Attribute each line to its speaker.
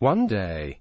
Speaker 1: One day,